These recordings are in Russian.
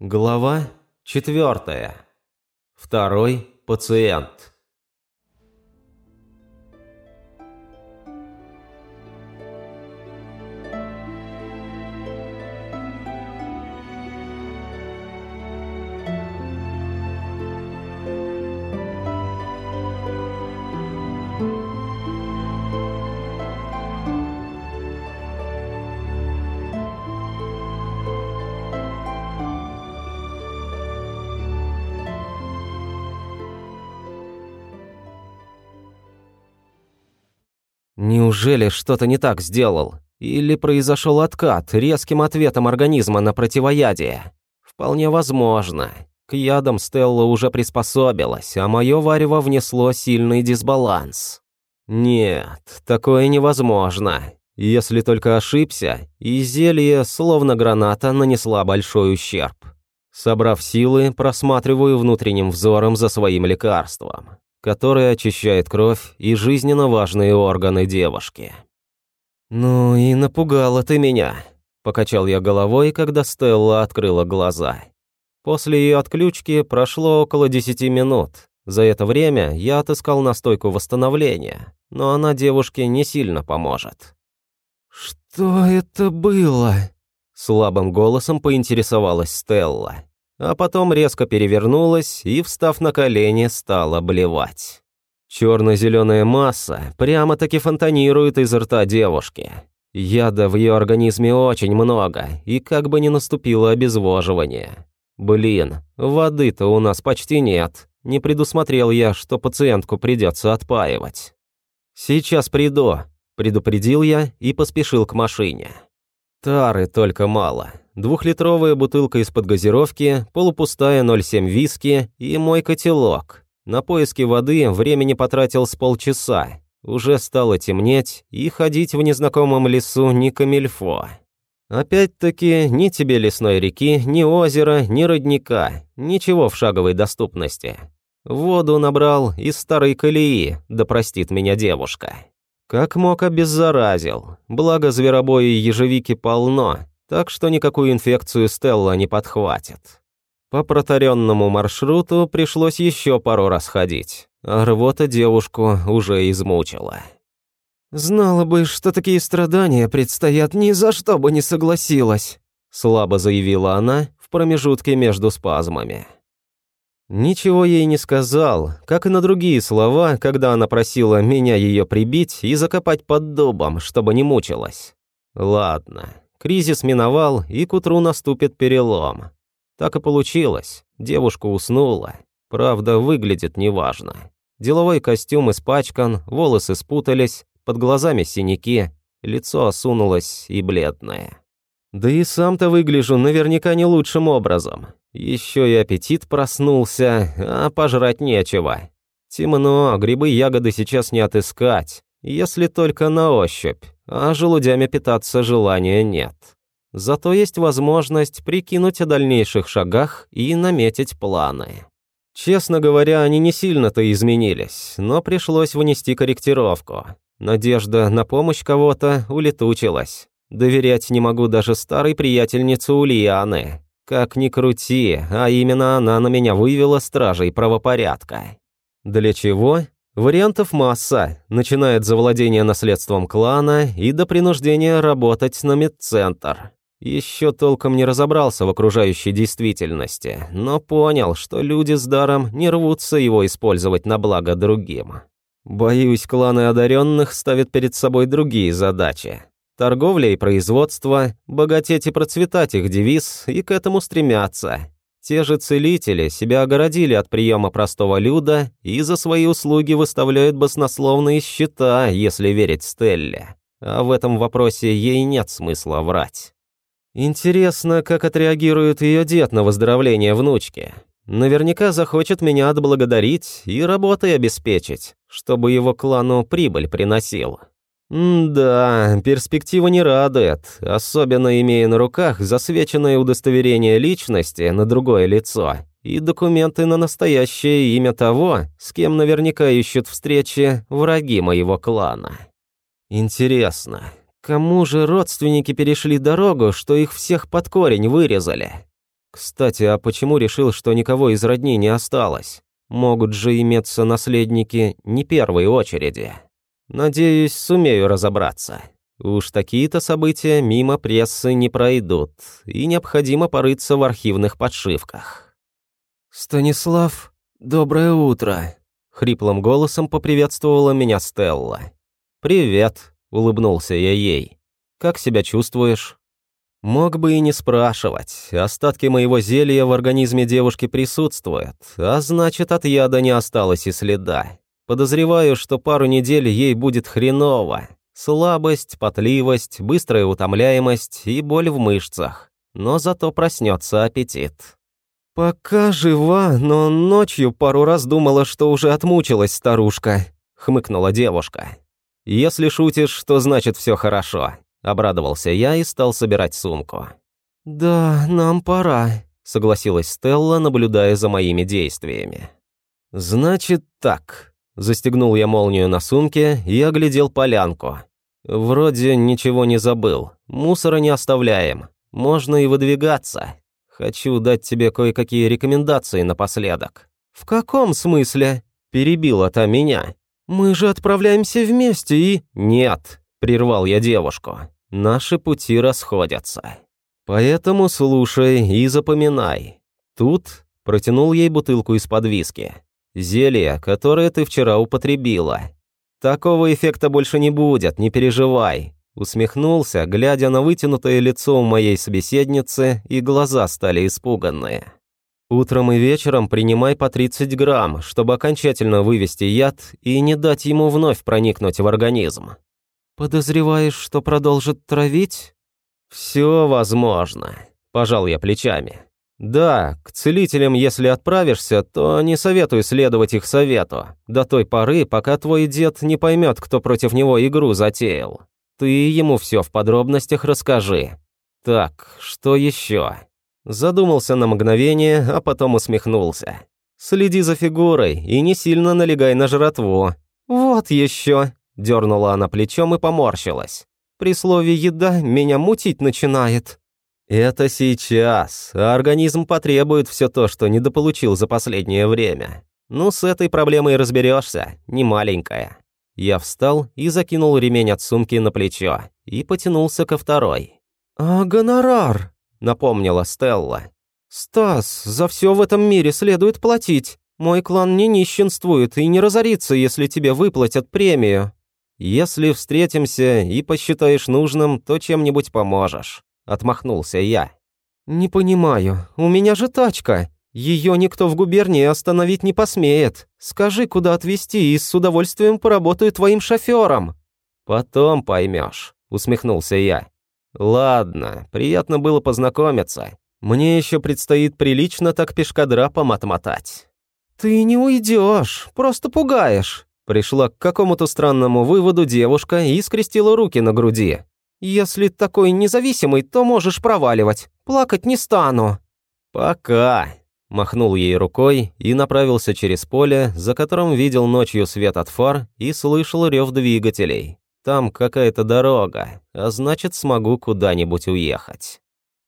Глава четвертая. Второй пациент. Неужели что-то не так сделал? Или произошел откат резким ответом организма на противоядие? Вполне возможно. К ядам Стелла уже приспособилась, а мое варево внесло сильный дисбаланс. Нет, такое невозможно. Если только ошибся, и зелье, словно граната, нанесла большой ущерб. Собрав силы, просматриваю внутренним взором за своим лекарством который очищает кровь и жизненно важные органы девушки. «Ну и напугала ты меня», – покачал я головой, когда Стелла открыла глаза. После ее отключки прошло около десяти минут. За это время я отыскал настойку восстановления, но она девушке не сильно поможет. «Что это было?» Слабым голосом поинтересовалась Стелла а потом резко перевернулась и, встав на колени, стала блевать. Черно-зеленая масса прямо-таки фонтанирует из рта девушки. Яда в ее организме очень много, и как бы ни наступило обезвоживание. Блин, воды-то у нас почти нет. Не предусмотрел я, что пациентку придется отпаивать. «Сейчас приду», – предупредил я и поспешил к машине. Тары только мало. Двухлитровая бутылка из-под газировки, полупустая 0,7 виски и мой котелок. На поиски воды времени потратил с полчаса. Уже стало темнеть, и ходить в незнакомом лесу не камильфо. Опять-таки, ни тебе лесной реки, ни озера, ни родника, ничего в шаговой доступности. Воду набрал из старой колеи, да простит меня девушка. Как мог обеззаразил, благо зверобоя и ежевики полно, так что никакую инфекцию Стелла не подхватит. По протаренному маршруту пришлось еще пару раз ходить, а рвота девушку уже измучила. «Знала бы, что такие страдания предстоят, ни за что бы не согласилась», слабо заявила она в промежутке между спазмами. Ничего ей не сказал, как и на другие слова, когда она просила меня ее прибить и закопать под дубом, чтобы не мучилась. Ладно, Кризис миновал, и к утру наступит перелом. Так и получилось. Девушка уснула. Правда, выглядит неважно. Деловой костюм испачкан, волосы спутались, под глазами синяки, лицо осунулось и бледное. Да и сам-то выгляжу наверняка не лучшим образом. Еще и аппетит проснулся, а пожрать нечего. Темно, грибы ягоды сейчас не отыскать, если только на ощупь а желудями питаться желания нет. Зато есть возможность прикинуть о дальнейших шагах и наметить планы. Честно говоря, они не сильно-то изменились, но пришлось внести корректировку. Надежда на помощь кого-то улетучилась. Доверять не могу даже старой приятельнице Ульяны. Как ни крути, а именно она на меня вывела стражей правопорядка. Для чего? Вариантов масса, начиная от завладения наследством клана и до принуждения работать на медцентр. Еще толком не разобрался в окружающей действительности, но понял, что люди с даром не рвутся его использовать на благо другим. Боюсь, кланы одаренных ставят перед собой другие задачи. Торговля и производство, богатеть и процветать их девиз, и к этому стремятся. Те же целители себя огородили от приема простого люда и за свои услуги выставляют баснословные счета, если верить Стелле. А в этом вопросе ей нет смысла врать. Интересно, как отреагирует ее дед на выздоровление внучки. Наверняка захочет меня отблагодарить и работой обеспечить, чтобы его клану прибыль приносил. «Да, перспектива не радует, особенно имея на руках засвеченное удостоверение личности на другое лицо и документы на настоящее имя того, с кем наверняка ищут встречи враги моего клана. Интересно, кому же родственники перешли дорогу, что их всех под корень вырезали? Кстати, а почему решил, что никого из родни не осталось? Могут же иметься наследники не первой очереди. Надеюсь, сумею разобраться. Уж такие-то события мимо прессы не пройдут, и необходимо порыться в архивных подшивках. «Станислав, доброе утро!» — хриплым голосом поприветствовала меня Стелла. «Привет!» — улыбнулся я ей. «Как себя чувствуешь?» Мог бы и не спрашивать. Остатки моего зелья в организме девушки присутствуют, а значит, от яда не осталось и следа. Подозреваю, что пару недель ей будет хреново. Слабость, потливость, быстрая утомляемость и боль в мышцах. Но зато проснется аппетит. «Пока жива, но ночью пару раз думала, что уже отмучилась старушка», — хмыкнула девушка. «Если шутишь, то значит все хорошо. Обрадовался я и стал собирать сумку. «Да, нам пора», — согласилась Стелла, наблюдая за моими действиями. «Значит так». Застегнул я молнию на сумке и оглядел полянку. Вроде ничего не забыл. Мусора не оставляем. Можно и выдвигаться. Хочу дать тебе кое-какие рекомендации напоследок. В каком смысле? Перебила та меня. Мы же отправляемся вместе и... Нет, прервал я девушку. Наши пути расходятся. Поэтому слушай и запоминай. Тут протянул ей бутылку из-под виски. Зелье, которое ты вчера употребила. Такого эффекта больше не будет, не переживай. Усмехнулся, глядя на вытянутое лицо у моей собеседницы, и глаза стали испуганные. Утром и вечером принимай по 30 грамм, чтобы окончательно вывести яд и не дать ему вновь проникнуть в организм. «Подозреваешь, что продолжит травить?» «Все возможно», – пожал я плечами. «Да, к целителям, если отправишься, то не советую следовать их совету, до той поры, пока твой дед не поймет, кто против него игру затеял. Ты ему все в подробностях расскажи. Так, что еще?» Задумался на мгновение, а потом усмехнулся. «Следи за фигурой и не сильно налегай на жратву. Вот еще!» Дернула она плечом и поморщилась. При слове «еда» меня мутить начинает. Это сейчас, организм потребует все то, что недополучил за последнее время. Ну, с этой проблемой разберешься, не маленькая. Я встал и закинул ремень от сумки на плечо и потянулся ко второй. «А гонорар?» — напомнила Стелла. «Стас, за все в этом мире следует платить. Мой клан не нищенствует и не разорится, если тебе выплатят премию». «Если встретимся и посчитаешь нужным, то чем-нибудь поможешь», — отмахнулся я. «Не понимаю, у меня же тачка. Ее никто в губернии остановить не посмеет. Скажи, куда отвезти, и с удовольствием поработаю твоим шофером». «Потом поймешь», — усмехнулся я. «Ладно, приятно было познакомиться. Мне еще предстоит прилично так пешкодрапом отмотать». «Ты не уйдешь, просто пугаешь», Пришла к какому-то странному выводу девушка и скрестила руки на груди. «Если такой независимый, то можешь проваливать. Плакать не стану». «Пока», – махнул ей рукой и направился через поле, за которым видел ночью свет от фар и слышал рев двигателей. Там какая-то дорога, а значит, смогу куда-нибудь уехать.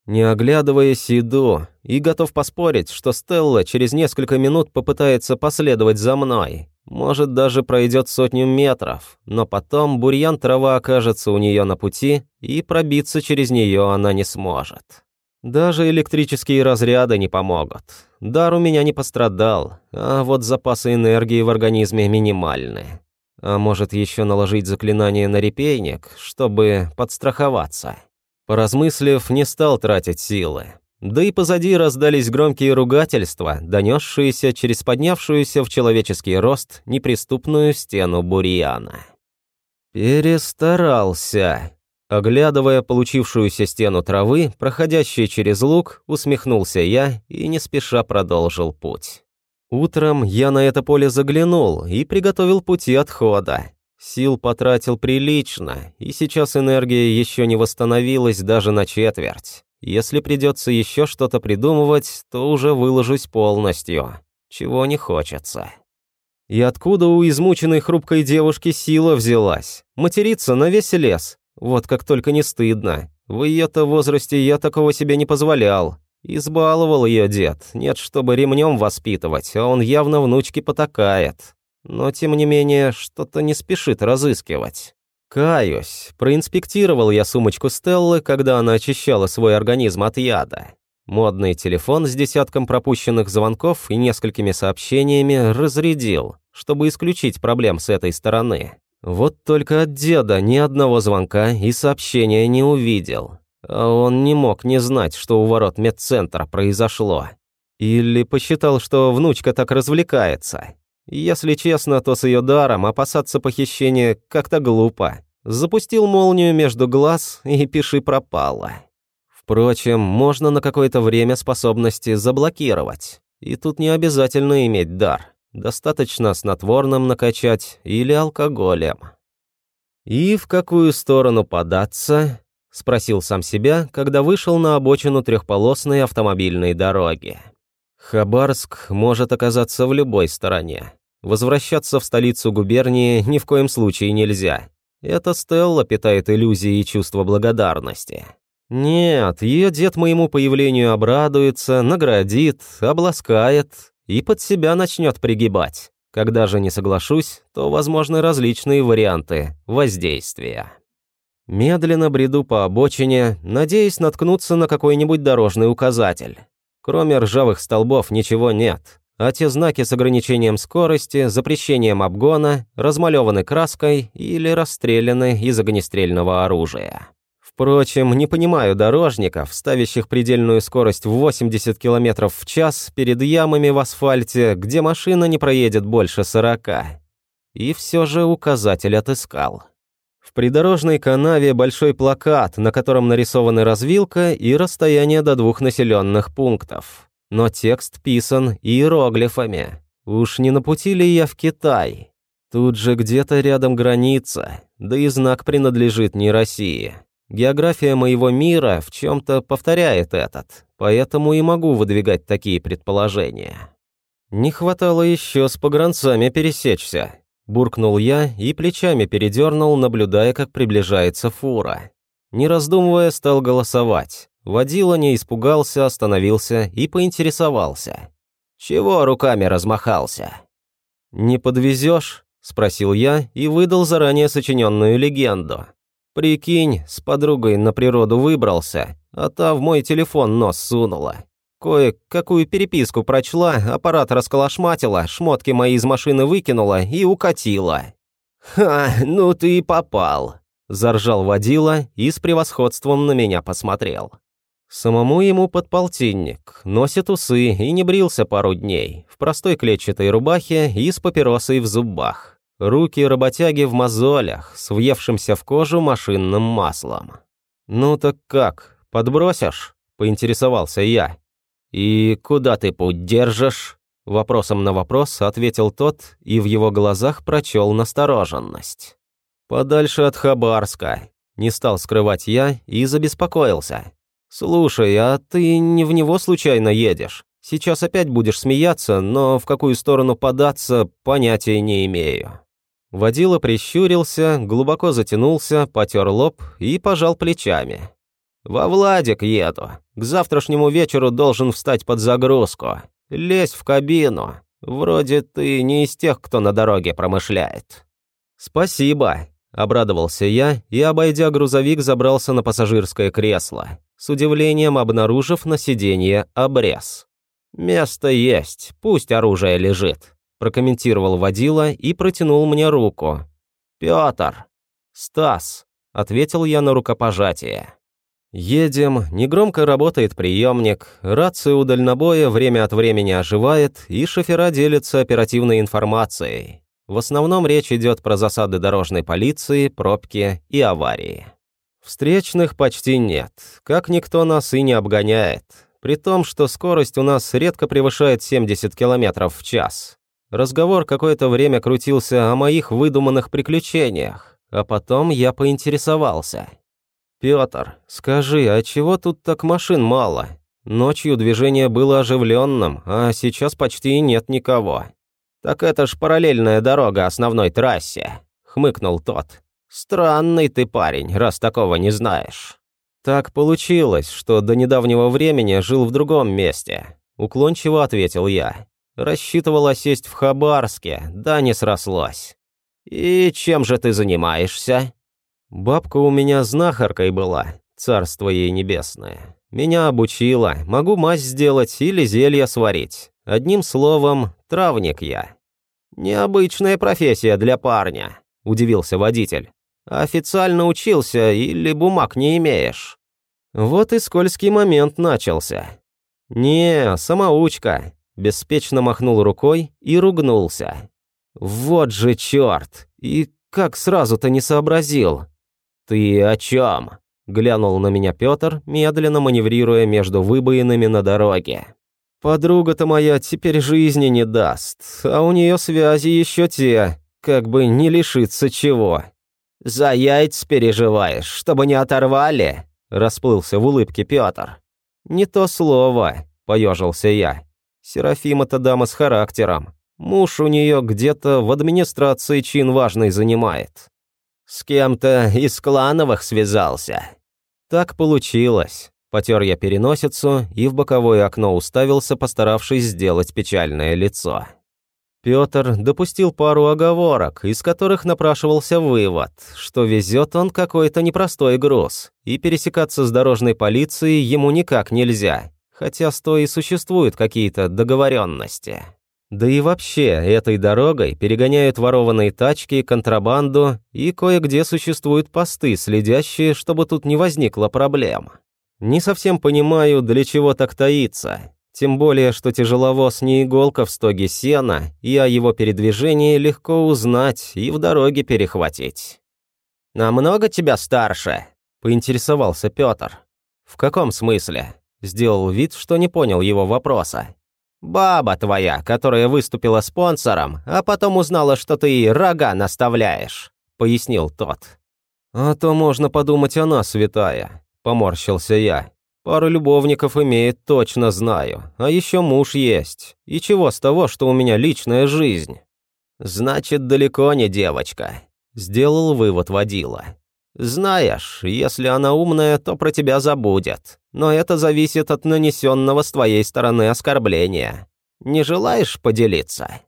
Не оглядываясь, иду и готов поспорить, что Стелла через несколько минут попытается последовать за мной. Может, даже пройдет сотню метров, но потом бурьян трава окажется у нее на пути, и пробиться через нее она не сможет. Даже электрические разряды не помогут. Дар у меня не пострадал, а вот запасы энергии в организме минимальны. А может, еще наложить заклинание на репейник, чтобы подстраховаться. Поразмыслив, не стал тратить силы. Да и позади раздались громкие ругательства, донесшиеся через поднявшуюся в человеческий рост неприступную стену бурьяна. «Перестарался», Оглядывая получившуюся стену травы, проходящей через луг, усмехнулся я и не спеша продолжил путь. Утром я на это поле заглянул и приготовил пути отхода. Сил потратил прилично, и сейчас энергия еще не восстановилась даже на четверть. Если придется еще что-то придумывать, то уже выложусь полностью, чего не хочется. И откуда у измученной хрупкой девушки сила взялась? Материться на весь лес. Вот как только не стыдно. В ее-то возрасте я такого себе не позволял. Избаловал ее дед, нет, чтобы ремнем воспитывать, а он явно внучке потакает. Но, тем не менее, что-то не спешит разыскивать. Каюсь, проинспектировал я сумочку Стеллы, когда она очищала свой организм от яда. Модный телефон с десятком пропущенных звонков и несколькими сообщениями разрядил, чтобы исключить проблем с этой стороны. Вот только от деда ни одного звонка и сообщения не увидел. А он не мог не знать, что у ворот медцентра произошло. Или посчитал, что внучка так развлекается. Если честно, то с ее даром опасаться похищения как-то глупо. Запустил молнию между глаз и пиши пропало. Впрочем, можно на какое-то время способности заблокировать. И тут не обязательно иметь дар. Достаточно снотворным накачать или алкоголем. «И в какую сторону податься?» — спросил сам себя, когда вышел на обочину трехполосной автомобильной дороги. Хабарск может оказаться в любой стороне. Возвращаться в столицу губернии ни в коем случае нельзя. Эта Стелла питает иллюзии и чувство благодарности. Нет, ее дед моему появлению обрадуется, наградит, обласкает, и под себя начнет пригибать. Когда же не соглашусь, то возможны различные варианты воздействия. Медленно бреду по обочине, надеясь наткнуться на какой-нибудь дорожный указатель. Кроме ржавых столбов ничего нет, а те знаки с ограничением скорости, запрещением обгона, размалеваны краской или расстреляны из огнестрельного оружия. Впрочем, не понимаю дорожников, ставящих предельную скорость в 80 км в час перед ямами в асфальте, где машина не проедет больше 40. И все же указатель отыскал. В придорожной канаве большой плакат, на котором нарисованы развилка и расстояние до двух населенных пунктов. Но текст писан иероглифами. Уж не на пути ли я в Китай? Тут же где-то рядом граница, да и знак принадлежит не России. География моего мира в чем-то повторяет этот, поэтому и могу выдвигать такие предположения. Не хватало еще с погранцами пересечься. Буркнул я и плечами передернул, наблюдая, как приближается фура. Не раздумывая, стал голосовать. Водила не испугался, остановился и поинтересовался. «Чего руками размахался?» «Не подвезешь?» – спросил я и выдал заранее сочиненную легенду. Прикинь, с подругой на природу выбрался, а та в мой телефон нос сунула. Кое-какую переписку прочла, аппарат расколошматила, шмотки мои из машины выкинула и укатила. «Ха, ну ты и попал!» – заржал водила и с превосходством на меня посмотрел. Самому ему подполтинник, носит усы и не брился пару дней, в простой клетчатой рубахе и с папиросой в зубах. Руки работяги в мозолях, с въевшимся в кожу машинным маслом. «Ну так как, подбросишь?» – поинтересовался я. «И куда ты путь держишь?» Вопросом на вопрос ответил тот, и в его глазах прочел настороженность. «Подальше от Хабарска», – не стал скрывать я и забеспокоился. «Слушай, а ты не в него случайно едешь? Сейчас опять будешь смеяться, но в какую сторону податься, понятия не имею». Водила прищурился, глубоко затянулся, потер лоб и пожал плечами. «Во Владик еду. К завтрашнему вечеру должен встать под загрузку. Лезь в кабину. Вроде ты не из тех, кто на дороге промышляет». «Спасибо», — обрадовался я и, обойдя грузовик, забрался на пассажирское кресло, с удивлением обнаружив на сиденье обрез. «Место есть, пусть оружие лежит прокомментировал водила и протянул мне руку. «Пётр!» «Стас!» — ответил я на рукопожатие. Едем, негромко работает приемник, рация у дальнобоя время от времени оживает, и шофера делятся оперативной информацией. В основном речь идет про засады дорожной полиции, пробки и аварии. Встречных почти нет, как никто нас и не обгоняет, при том, что скорость у нас редко превышает 70 км в час. Разговор какое-то время крутился о моих выдуманных приключениях, а потом я поинтересовался. «Пётр, скажи, а чего тут так машин мало? Ночью движение было оживленным, а сейчас почти нет никого». «Так это ж параллельная дорога основной трассе», — хмыкнул тот. «Странный ты парень, раз такого не знаешь». Так получилось, что до недавнего времени жил в другом месте. Уклончиво ответил я. Рассчитывал осесть в Хабарске, да не срослось. «И чем же ты занимаешься?» «Бабка у меня знахаркой была, царство ей небесное. Меня обучила, могу мазь сделать или зелье сварить. Одним словом, травник я». «Необычная профессия для парня», – удивился водитель. «Официально учился или бумаг не имеешь?» Вот и скользкий момент начался. «Не, самоучка», – беспечно махнул рукой и ругнулся. «Вот же черт! И как сразу-то не сообразил?» «Ты о чем?» – глянул на меня Петр, медленно маневрируя между выбоинами на дороге. «Подруга-то моя теперь жизни не даст, а у нее связи еще те, как бы не лишиться чего». «За яйц переживаешь, чтобы не оторвали?» – расплылся в улыбке Петр. «Не то слово», – поежился я. «Серафима-то дама с характером. Муж у нее где-то в администрации чин важный занимает. С кем-то из клановых связался. Так получилось. Потер я переносицу и в боковое окно уставился, постаравшись сделать печальное лицо. Пётр допустил пару оговорок, из которых напрашивался вывод, что везет он какой-то непростой груз, и пересекаться с дорожной полицией ему никак нельзя, хотя с той и существуют какие-то договоренности. Да и вообще, этой дорогой перегоняют ворованные тачки, контрабанду, и кое-где существуют посты, следящие, чтобы тут не возникло проблем. Не совсем понимаю, для чего так таиться. Тем более, что тяжеловоз не иголка в стоге сена, и о его передвижении легко узнать и в дороге перехватить. «Намного тебя старше?» – поинтересовался Пётр. «В каком смысле?» – сделал вид, что не понял его вопроса. Баба твоя, которая выступила спонсором, а потом узнала, что ты ей рога наставляешь», — пояснил тот. «А то можно подумать, она святая», — поморщился я. «Пару любовников имеет, точно знаю. А еще муж есть. И чего с того, что у меня личная жизнь?» «Значит, далеко не девочка», — сделал вывод водила. «Знаешь, если она умная, то про тебя забудет. Но это зависит от нанесенного с твоей стороны оскорбления. Не желаешь поделиться?»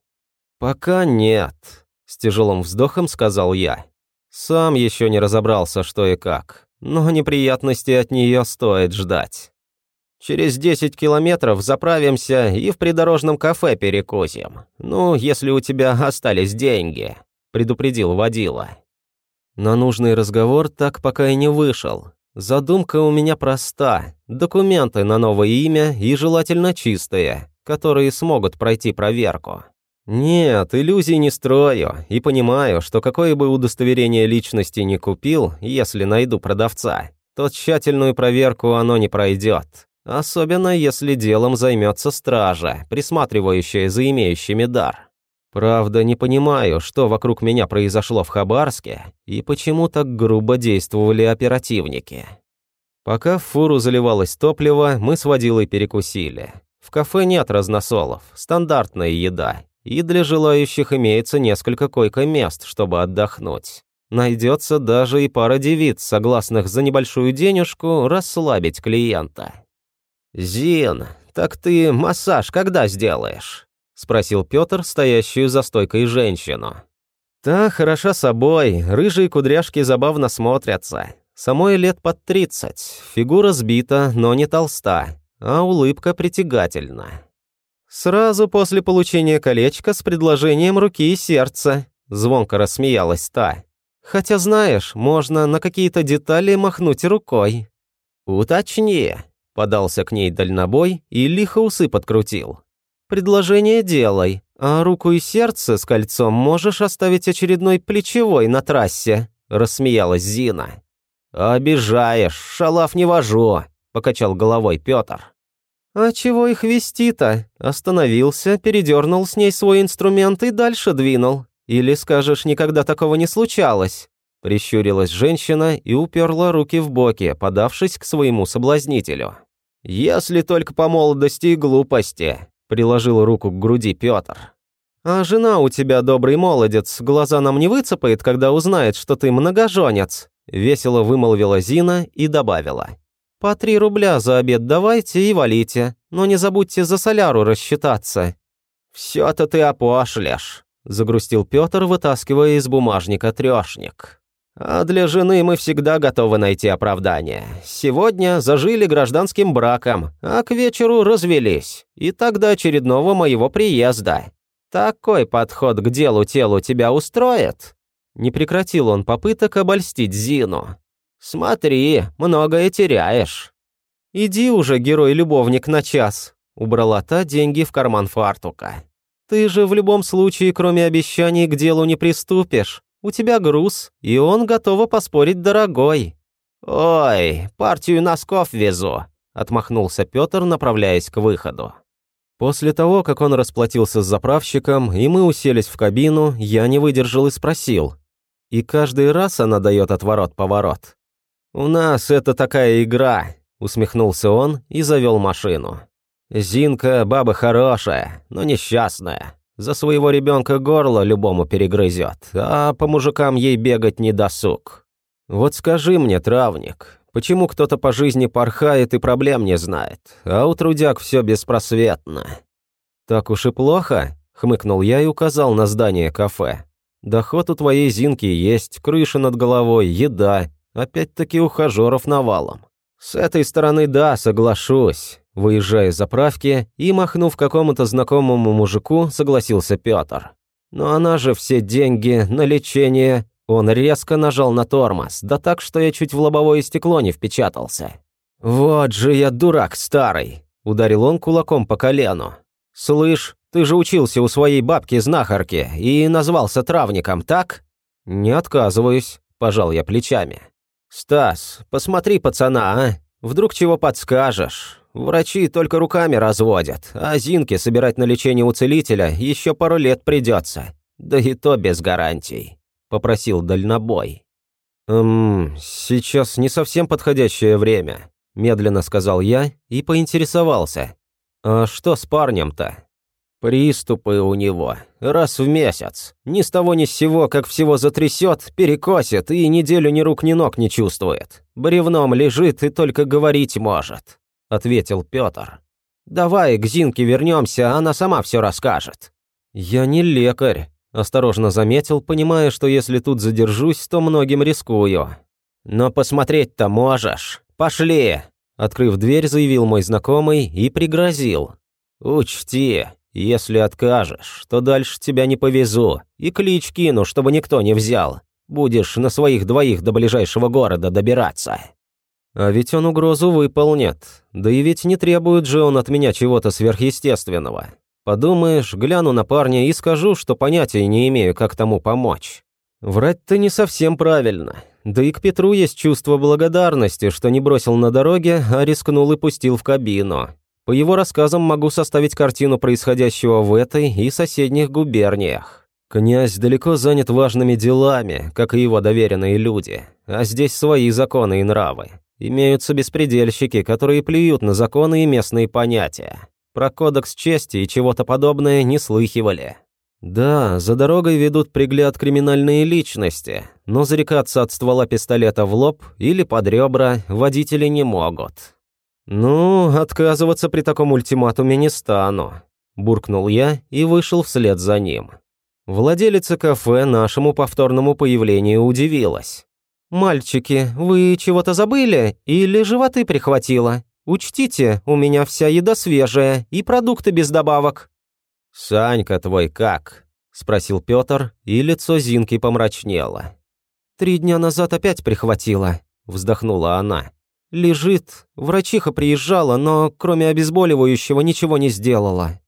«Пока нет», — с тяжелым вздохом сказал я. «Сам еще не разобрался, что и как, но неприятностей от нее стоит ждать. Через 10 километров заправимся и в придорожном кафе перекусим. Ну, если у тебя остались деньги», — предупредил водила. На нужный разговор так пока и не вышел. Задумка у меня проста. Документы на новое имя и желательно чистые, которые смогут пройти проверку. Нет, иллюзий не строю и понимаю, что какое бы удостоверение личности не купил, если найду продавца, то тщательную проверку оно не пройдет. Особенно если делом займется стража, присматривающая за имеющими дар. Правда, не понимаю, что вокруг меня произошло в Хабарске и почему так грубо действовали оперативники. Пока в фуру заливалось топливо, мы с водилой перекусили. В кафе нет разносолов, стандартная еда, и для желающих имеется несколько койко-мест, чтобы отдохнуть. Найдется даже и пара девиц, согласных за небольшую денежку расслабить клиента. «Зин, так ты массаж когда сделаешь?» Спросил Петр, стоящую за стойкой женщину. Та хороша собой, рыжие кудряшки забавно смотрятся. Самой лет под тридцать, фигура сбита, но не толста, а улыбка притягательна. Сразу после получения колечка с предложением руки и сердца, звонко рассмеялась та. Хотя, знаешь, можно на какие-то детали махнуть рукой. «Уточни», — подался к ней дальнобой и лихо усы подкрутил. Предложение делай, а руку и сердце с кольцом можешь оставить очередной плечевой на трассе», – рассмеялась Зина. «Обижаешь, шалав не вожу», – покачал головой Петр. «А чего их вести-то?» Остановился, передернул с ней свой инструмент и дальше двинул. Или скажешь, никогда такого не случалось?» Прищурилась женщина и уперла руки в боки, подавшись к своему соблазнителю. «Если только по молодости и глупости», приложил руку к груди Пётр. «А жена у тебя добрый молодец, глаза нам не выцепает, когда узнает, что ты многоженец», весело вымолвила Зина и добавила. По три рубля за обед давайте и валите, но не забудьте за соляру рассчитаться». «Всё-то ты опошлишь», — загрустил Пётр, вытаскивая из бумажника трёшник. «А для жены мы всегда готовы найти оправдание. Сегодня зажили гражданским браком, а к вечеру развелись. И тогда очередного моего приезда. Такой подход к делу-телу тебя устроит?» Не прекратил он попыток обольстить Зину. «Смотри, многое теряешь». «Иди уже, герой-любовник, на час», — убрала та деньги в карман фартука. «Ты же в любом случае, кроме обещаний, к делу не приступишь. У тебя груз, и он готов поспорить дорогой». «Ой, партию носков везу», — отмахнулся Петр, направляясь к выходу. После того, как он расплатился с заправщиком, и мы уселись в кабину, я не выдержал и спросил. «И каждый раз она дает отворот-поворот?» «У нас это такая игра», — усмехнулся он и завел машину. Зинка баба хорошая, но несчастная. За своего ребенка горло любому перегрызет, а по мужикам ей бегать не досуг. Вот скажи мне, травник, почему кто-то по жизни порхает и проблем не знает, а у трудяг все беспросветно? Так уж и плохо, хмыкнул я и указал на здание кафе. Доход у твоей Зинки есть, крыша над головой, еда, опять-таки ухажеров навалом. С этой стороны да, соглашусь. Выезжая из заправки и, махнув какому-то знакомому мужику, согласился Петр. Но она же все деньги на лечение. Он резко нажал на тормоз, да так, что я чуть в лобовое стекло не впечатался. «Вот же я дурак старый!» – ударил он кулаком по колену. «Слышь, ты же учился у своей бабки-знахарки и назвался травником, так?» «Не отказываюсь», – пожал я плечами. «Стас, посмотри пацана, а? Вдруг чего подскажешь? Врачи только руками разводят, а Зинке собирать на лечение у целителя еще пару лет придется. Да и то без гарантий», — попросил дальнобой. «Эм, сейчас не совсем подходящее время», — медленно сказал я и поинтересовался. «А что с парнем-то?» «Приступы у него. Раз в месяц. Ни с того ни с сего, как всего затрясет, перекосит и неделю ни рук ни ног не чувствует. Бревном лежит и только говорить может ответил Петр. «Давай к Зинке вернемся, она сама все расскажет». «Я не лекарь», – осторожно заметил, понимая, что если тут задержусь, то многим рискую. «Но посмотреть-то можешь. Пошли!» Открыв дверь, заявил мой знакомый и пригрозил. «Учти, если откажешь, то дальше тебя не повезу и клич кину, чтобы никто не взял. Будешь на своих двоих до ближайшего города добираться». А ведь он угрозу выполнит. Да и ведь не требует же он от меня чего-то сверхъестественного. Подумаешь, гляну на парня и скажу, что понятия не имею, как тому помочь. Врать-то не совсем правильно. Да и к Петру есть чувство благодарности, что не бросил на дороге, а рискнул и пустил в кабину. По его рассказам могу составить картину происходящего в этой и соседних губерниях. Князь далеко занят важными делами, как и его доверенные люди, а здесь свои законы и нравы. Имеются беспредельщики, которые плюют на законы и местные понятия. Про кодекс чести и чего-то подобное не слыхивали. Да, за дорогой ведут пригляд криминальные личности, но зарекаться от ствола пистолета в лоб или под ребра водители не могут. «Ну, отказываться при таком ультиматуме не стану», – буркнул я и вышел вслед за ним. Владелица кафе нашему повторному появлению удивилась. «Мальчики, вы чего-то забыли или животы прихватило? Учтите, у меня вся еда свежая и продукты без добавок». «Санька твой как?» – спросил Петр, и лицо Зинки помрачнело. «Три дня назад опять прихватило», – вздохнула она. «Лежит, врачиха приезжала, но кроме обезболивающего ничего не сделала».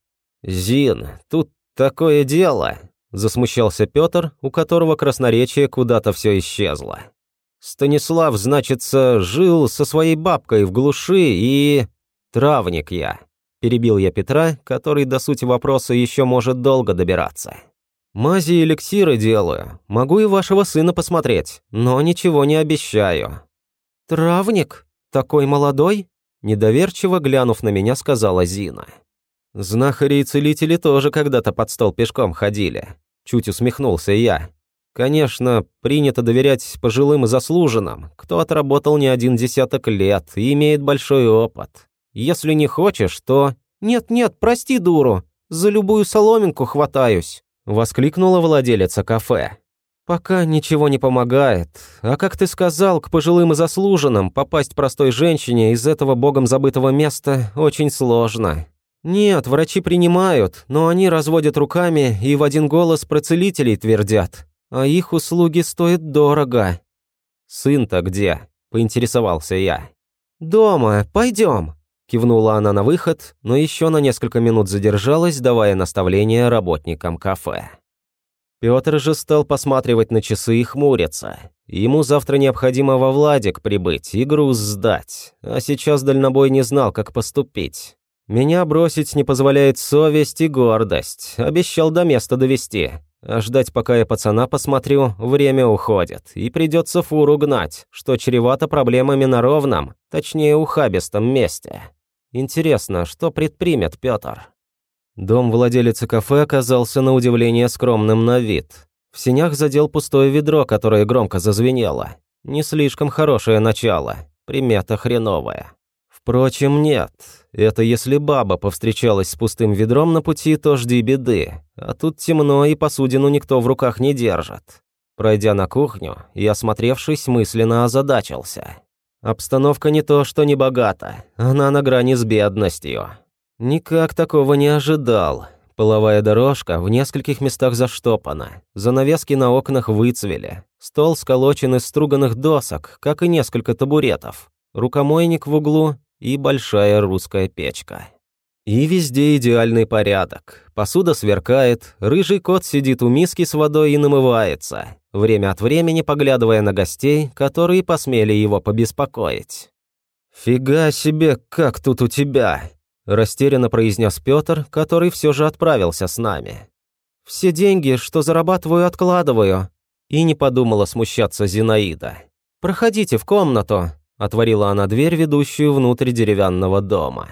«Зин, тут такое дело», – засмущался Петр, у которого красноречие куда-то все исчезло. Станислав, значится, жил со своей бабкой в глуши и... Травник я. Перебил я Петра, который до сути вопроса еще может долго добираться. Мази и эликсиры делаю. Могу и вашего сына посмотреть, но ничего не обещаю. Травник? Такой молодой? Недоверчиво глянув на меня, сказала Зина. Знахари и целители тоже когда-то под стол пешком ходили. Чуть усмехнулся я. Конечно, принято доверять пожилым и заслуженным, кто отработал не один десяток лет и имеет большой опыт. Если не хочешь, то... «Нет-нет, прости, дуру, за любую соломинку хватаюсь», — воскликнула владелица кафе. «Пока ничего не помогает. А как ты сказал, к пожилым и заслуженным попасть простой женщине из этого богом забытого места очень сложно. Нет, врачи принимают, но они разводят руками и в один голос про целителей твердят. А их услуги стоят дорого». «Сын-то где?» – поинтересовался я. «Дома, пойдем», – кивнула она на выход, но еще на несколько минут задержалась, давая наставления работникам кафе. Петр же стал посматривать на часы и хмуриться. Ему завтра необходимо во Владик прибыть и груз сдать, а сейчас дальнобой не знал, как поступить. Меня бросить не позволяет совесть и гордость, обещал до места довести. А ждать, пока я пацана посмотрю, время уходит, и придется фуру гнать, что чревато проблемами на ровном, точнее ухабистом месте. Интересно, что предпримет Петр? Дом владелицы кафе оказался на удивление скромным на вид. В синях задел пустое ведро, которое громко зазвенело. Не слишком хорошее начало, примета хреновая. Впрочем, нет. Это если баба повстречалась с пустым ведром на пути, то жди беды. А тут темно, и посудину никто в руках не держит. Пройдя на кухню и осмотревшись, мысленно озадачился. Обстановка не то, что не богата, она на грани с бедностью. Никак такого не ожидал. Половая дорожка в нескольких местах заштопана, занавески на окнах выцвели, стол сколочен из струганных досок, как и несколько табуретов, рукомойник в углу и большая русская печка. И везде идеальный порядок. Посуда сверкает, рыжий кот сидит у миски с водой и намывается, время от времени поглядывая на гостей, которые посмели его побеспокоить. «Фига себе, как тут у тебя!» Растерянно произнес Петр, который все же отправился с нами. «Все деньги, что зарабатываю, откладываю». И не подумала смущаться Зинаида. «Проходите в комнату», — отворила она дверь, ведущую внутрь деревянного дома.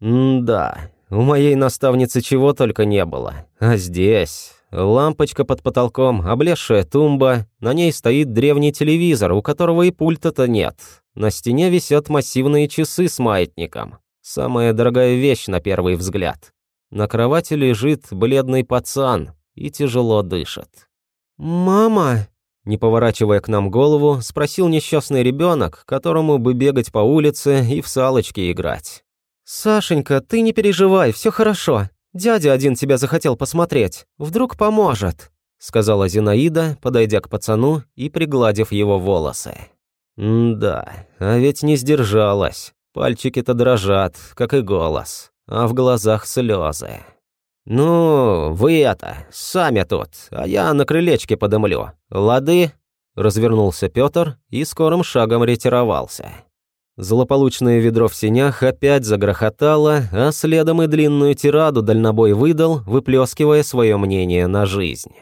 «М-да, у моей наставницы чего только не было. А здесь...» Лампочка под потолком, облезшая тумба, на ней стоит древний телевизор, у которого и пульта-то нет. На стене висят массивные часы с маятником. Самая дорогая вещь на первый взгляд. На кровати лежит бледный пацан и тяжело дышит. «Мама!» Не поворачивая к нам голову, спросил несчастный ребенок, которому бы бегать по улице и в салочки играть. «Сашенька, ты не переживай, все хорошо. Дядя один тебя захотел посмотреть. Вдруг поможет», сказала Зинаида, подойдя к пацану и пригладив его волосы. «Да, а ведь не сдержалась. Пальчики-то дрожат, как и голос, а в глазах слезы. «Ну, вы это, сами тут, а я на крылечке подымлю. Лады?» Развернулся Петр и скорым шагом ретировался. Злополучное ведро в синях опять загрохотало, а следом и длинную тираду дальнобой выдал, выплескивая свое мнение на жизнь.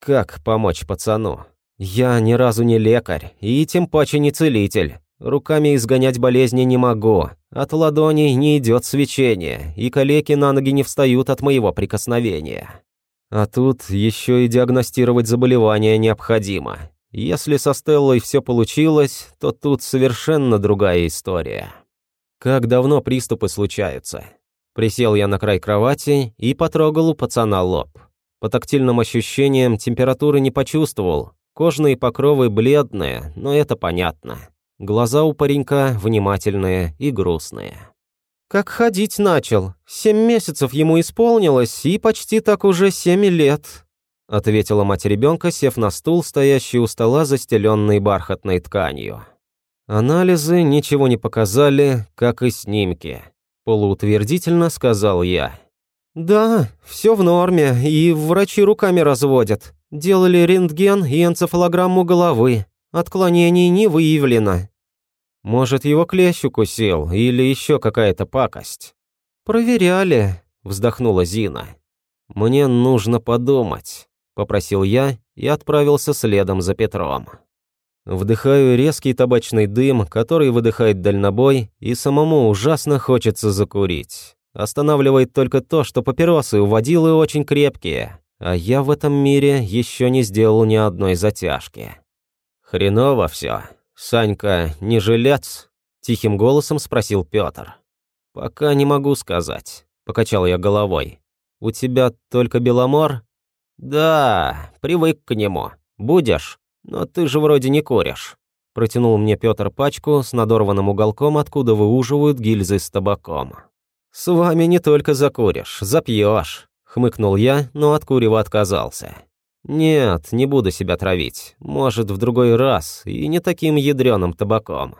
«Как помочь пацану? Я ни разу не лекарь, и тем паче не целитель. Руками изгонять болезни не могу. От ладоней не идет свечение, и калеки на ноги не встают от моего прикосновения. А тут еще и диагностировать заболевание необходимо. Если со Стеллой все получилось, то тут совершенно другая история. Как давно приступы случаются? Присел я на край кровати и потрогал у пацана лоб. По тактильным ощущениям температуры не почувствовал. Кожные покровы бледные, но это понятно. Глаза у паренька внимательные и грустные. «Как ходить начал. Семь месяцев ему исполнилось, и почти так уже семь лет», ответила мать ребенка, сев на стул, стоящий у стола, застеленный бархатной тканью. Анализы ничего не показали, как и снимки. Полуутвердительно сказал я. «Да, все в норме, и врачи руками разводят. Делали рентген и энцефалограмму головы. Отклонений не выявлено. Может, его клещ укусил или еще какая-то пакость. Проверяли, вздохнула Зина. Мне нужно подумать, попросил я и отправился следом за Петром. Вдыхаю резкий табачный дым, который выдыхает дальнобой, и самому ужасно хочется закурить. Останавливает только то, что папиросы у водилы очень крепкие, а я в этом мире еще не сделал ни одной затяжки. «Хреново все. Санька не жилец?» – тихим голосом спросил Петр. «Пока не могу сказать», – покачал я головой. «У тебя только Беломор?» «Да, привык к нему. Будешь? Но ты же вроде не куришь». Протянул мне Петр пачку с надорванным уголком, откуда выуживают гильзы с табаком. «С вами не только закуришь, запьешь», — хмыкнул я, но от курева отказался. «Нет, не буду себя травить. Может, в другой раз, и не таким ядреным табаком».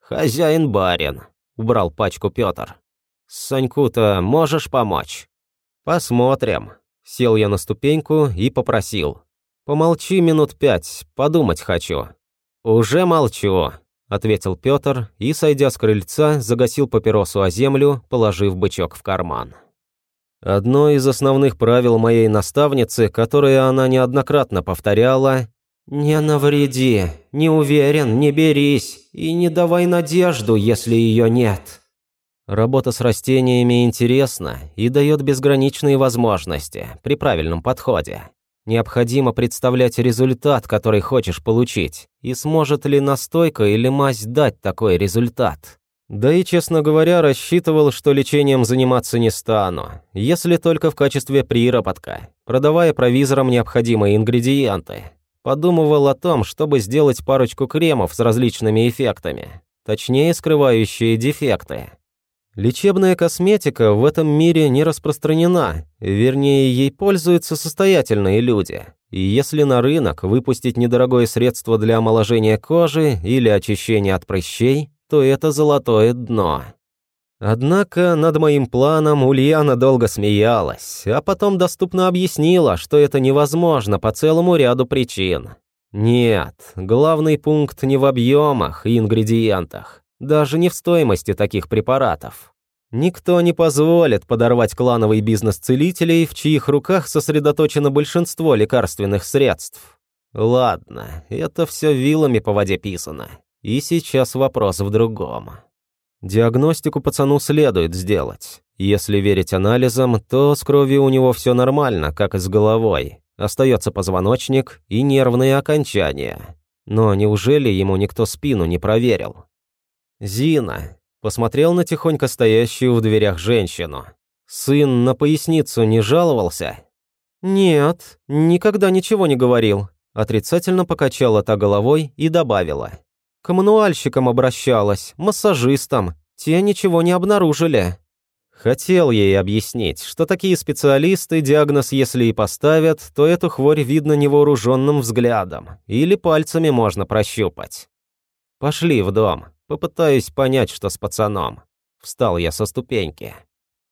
«Хозяин-барин», — убрал пачку Петр. «Саньку-то можешь помочь?» «Посмотрим». Сел я на ступеньку и попросил. «Помолчи минут пять, подумать хочу». «Уже молчу», — ответил Петр и, сойдя с крыльца, загасил папиросу о землю, положив бычок в карман. Одно из основных правил моей наставницы, которое она неоднократно повторяла, «Не навреди, не уверен, не берись и не давай надежду, если ее нет». Работа с растениями интересна и дает безграничные возможности при правильном подходе. Необходимо представлять результат, который хочешь получить, и сможет ли настойка или мазь дать такой результат. Да и, честно говоря, рассчитывал, что лечением заниматься не стану, если только в качестве приработка, продавая провизорам необходимые ингредиенты. Подумывал о том, чтобы сделать парочку кремов с различными эффектами, точнее, скрывающие дефекты. Лечебная косметика в этом мире не распространена, вернее, ей пользуются состоятельные люди. И если на рынок выпустить недорогое средство для омоложения кожи или очищения от прыщей, то это золотое дно. Однако над моим планом Ульяна долго смеялась, а потом доступно объяснила, что это невозможно по целому ряду причин. Нет, главный пункт не в объемах и ингредиентах, даже не в стоимости таких препаратов. Никто не позволит подорвать клановый бизнес целителей, в чьих руках сосредоточено большинство лекарственных средств. Ладно, это все вилами по воде писано. И сейчас вопрос в другом. Диагностику пацану следует сделать. Если верить анализам, то с кровью у него все нормально, как и с головой. Остается позвоночник и нервные окончания. Но неужели ему никто спину не проверил? Зина. Посмотрел на тихонько стоящую в дверях женщину. Сын на поясницу не жаловался? Нет, никогда ничего не говорил. Отрицательно покачала та головой и добавила. К мануальщикам обращалась, массажистам. Те ничего не обнаружили. Хотел ей объяснить, что такие специалисты диагноз, если и поставят, то эту хворь видно невооруженным взглядом, или пальцами можно прощупать. Пошли в дом, Попытаюсь понять, что с пацаном. Встал я со ступеньки.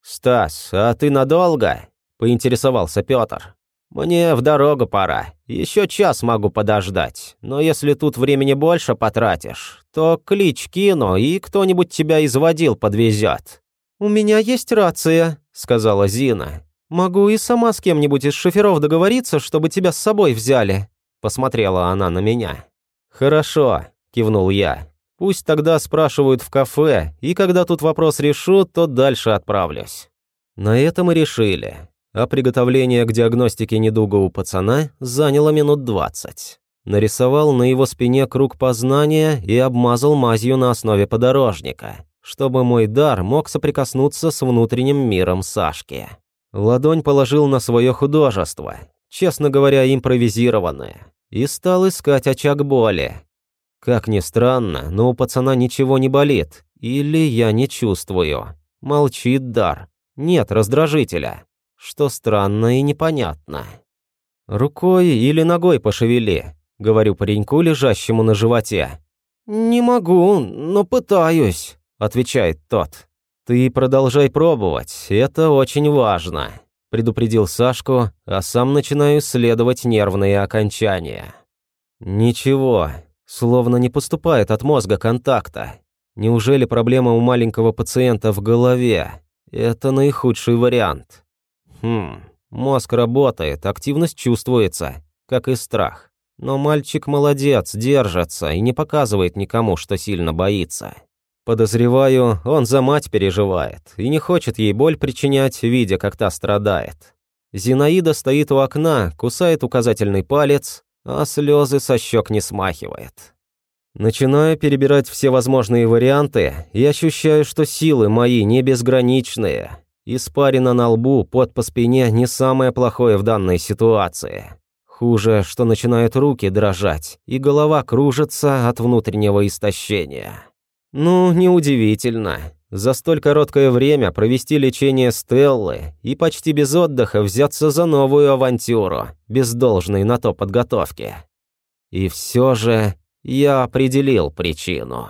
«Стас, а ты надолго?» – поинтересовался Пётр. «Мне в дорогу пора. Еще час могу подождать. Но если тут времени больше потратишь, то клич кину, и кто-нибудь тебя изводил подвезет». «У меня есть рация», – сказала Зина. «Могу и сама с кем-нибудь из шоферов договориться, чтобы тебя с собой взяли». Посмотрела она на меня. «Хорошо», – кивнул я. Пусть тогда спрашивают в кафе, и когда тут вопрос решу, то дальше отправлюсь. На этом и решили. А приготовление к диагностике недуга у пацана заняло минут двадцать. Нарисовал на его спине круг познания и обмазал мазью на основе подорожника, чтобы мой дар мог соприкоснуться с внутренним миром Сашки. Ладонь положил на свое художество, честно говоря, импровизированное, и стал искать очаг боли, как ни странно, но у пацана ничего не болит. Или я не чувствую. Молчит дар. Нет раздражителя. Что странно и непонятно. «Рукой или ногой пошевели», — говорю пареньку, лежащему на животе. «Не могу, но пытаюсь», — отвечает тот. «Ты продолжай пробовать, это очень важно», — предупредил Сашку, а сам начинаю исследовать нервные окончания. «Ничего, Словно не поступает от мозга контакта. Неужели проблема у маленького пациента в голове? Это наихудший вариант. Хм, мозг работает, активность чувствуется, как и страх. Но мальчик молодец, держится и не показывает никому, что сильно боится. Подозреваю, он за мать переживает и не хочет ей боль причинять, видя, как та страдает. Зинаида стоит у окна, кусает указательный палец, а слезы со щек не смахивает. Начинаю перебирать все возможные варианты и ощущаю, что силы мои не безграничные. Испарина на лбу, под по спине не самое плохое в данной ситуации. Хуже, что начинают руки дрожать, и голова кружится от внутреннего истощения. Ну, неудивительно. За столь короткое время провести лечение Стеллы и почти без отдыха взяться за новую авантюру, без должной на то подготовки. И все же я определил причину.